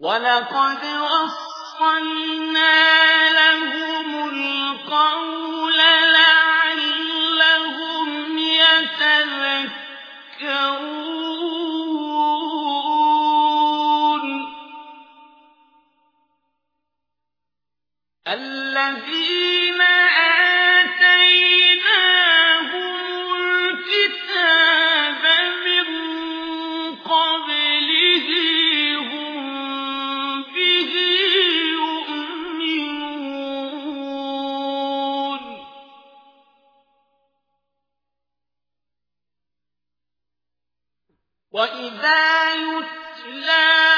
ولقد وصلنا لهم القول لعلهم وإذا يتلى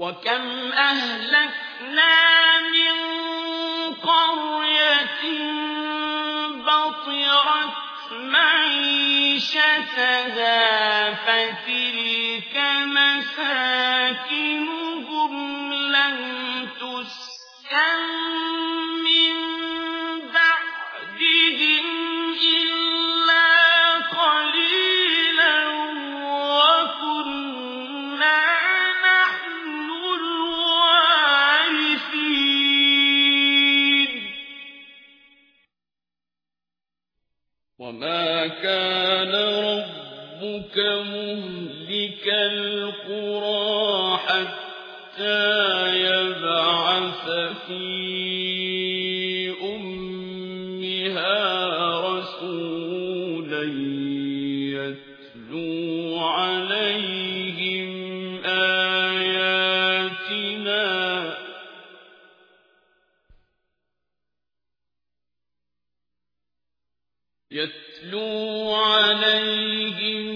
وكم أهلكنا من قرية بطرت معيشتها فتلك مساكنهم لم تسكن وما كان ربك مهلك القرى حتى يبعث في يتلو عليهم